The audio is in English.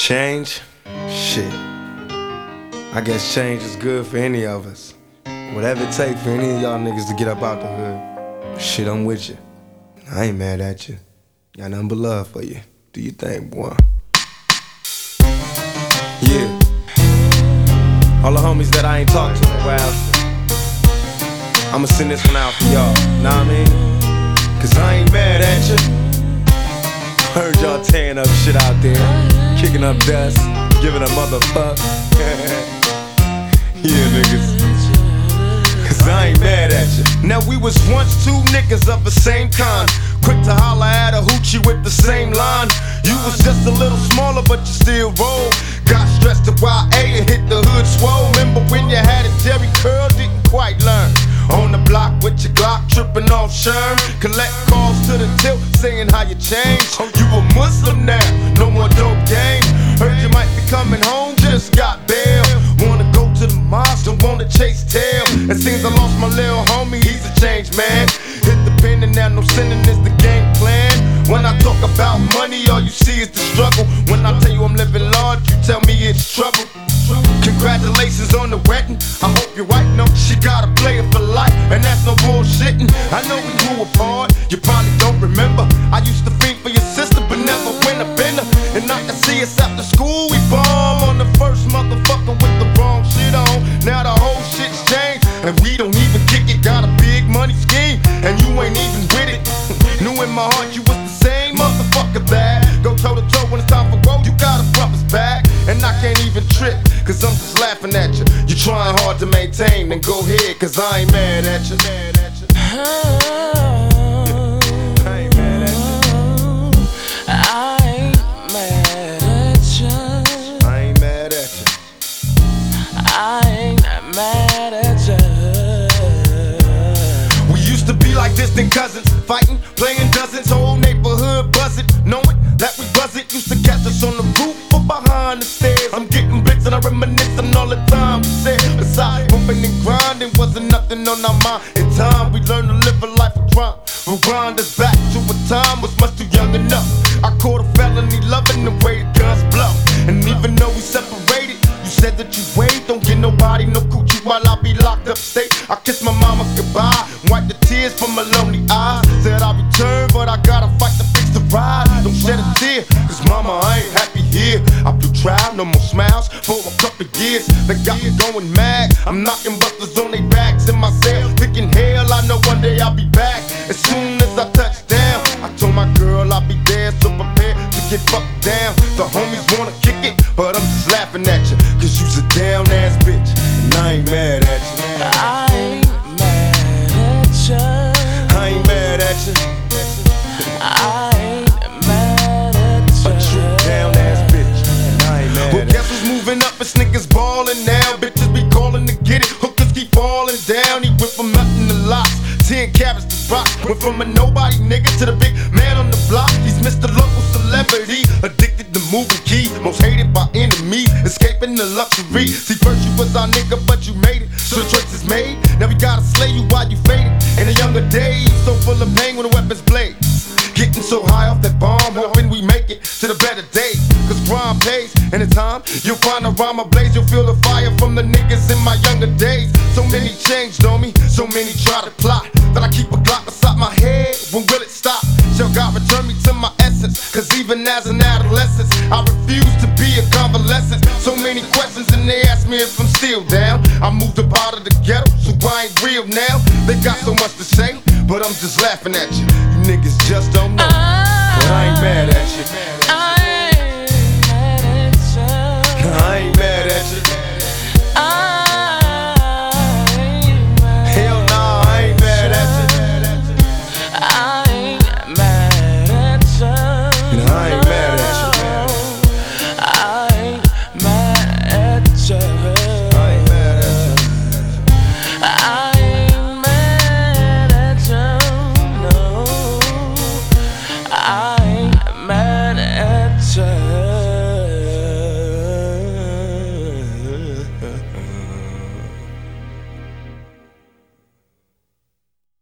Change? Shit. I guess change is good for any of us. Whatever it takes for any of y'all niggas to get up out the hood. Shit, I'm with you. I ain't mad at you. Got nothing but love for you. Do you think, boy? Yeah. All the homies that I ain't talked to in a while. I'ma send this one out for y'all. Know what I mean? Cause I ain't mad at you. Heard y'all tearing up shit out there, kicking up dust, giving a motherfuck. yeah, niggas. Cause I ain't mad at you. Now we was once two niggas of the same kind. Quick to holler at a hoochie with the same line. You was just a little smaller, but you still roll. Got stressed to YA and hit the hood swole. Remember when you had a Jheri curl, didn't quite learn. On the block with your Glock, tripping off Sherm. Collect calls to the tilt, saying how you changed. Oh, you a Muslim now, no more dope game. Heard you might be coming home, just got bail. Wanna go to the mosque, don't wanna chase tail. It seems I lost my little homie, he's a changed man. Hit the pen and now no sinning is the game plan. When I talk about money, all you see is the struggle. I know we grew apart, you probably don't remember. I used to think for your sister, but never went a bender. And I can see us after school, we bomb on the first motherfucker with the wrong shit on. Now the whole shit's changed, and we don't even kick it. Got a big money scheme, and you ain't even with it. Knew in my heart you was the same motherfucker that go toe to toe when it's time for road. You gotta a brother's back, and I can't even trip, cause I'm just laughing at you. You trying hard to maintain, then go ahead, cause I ain't mad at you. Cousins, fighting, playing dozens, whole neighborhood buzzing, knowing that we wasn't used to catch us on the roof or behind the stairs. I'm getting blitz and I reminiscing all the time we said. Besides, bumping and grinding wasn't nothing on our mind. In time, we learned to live a life of crime. Rewind us back to a time was much too young enough. I caught a felony loving the way the guns blow. And even though we separated, you said that you wait, don't get nobody no coochie while I be locked up state. I kiss my mama goodbye, wipe the tears from my lonely eyes. Said I'll return, but I gotta fight to fix the ride. Don't shed a tear, cause mama, I ain't happy here. I blew trial, no more smiles for a couple years. They got me going mad. I'm knocking busters on their backs in my cell, thinking hell, I know one day I'll be back. As soon as I touch down, I told my girl I'll be there, so prepare to get fucked down. The homies wanna kick it, but I'm just laughing at you, cause you's a down ass bitch, and I ain't mad at up? It's niggas ballin' now, bitches be calling to get it. Hookers keep falling down, he went from nothing to lots. Ten carats to rock, went from a nobody nigga to the big man on the block. He's Mr. Local Celebrity, addicted to moving key, most hated by enemies, escaping the luxury. See, first you was our nigga, but you made it, so the choice is made. Now we gotta slay you while you faded. In the younger days, so full of pain when the weapons blaze. Getting so high off that bomb, hoping we make it to the better days. Cause crime pays, in time, you'll find a rhyme ablaze. You'll feel the fire from the niggas in my younger days. So many changed on me, so many try to plot. That I keep a Glock beside my head, when will it stop? Shall God return me to my essence? Cause even as an adolescent, I refuse to be a convalescent. So many questions, and they ask me if I'm still down. I moved up out of the ghetto, so I ain't real now. They got so much to say, but I'm just laughing at you. You niggas just don't know. Ah. But I ah.